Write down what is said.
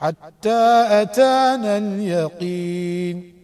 حتى أتانا اليقين.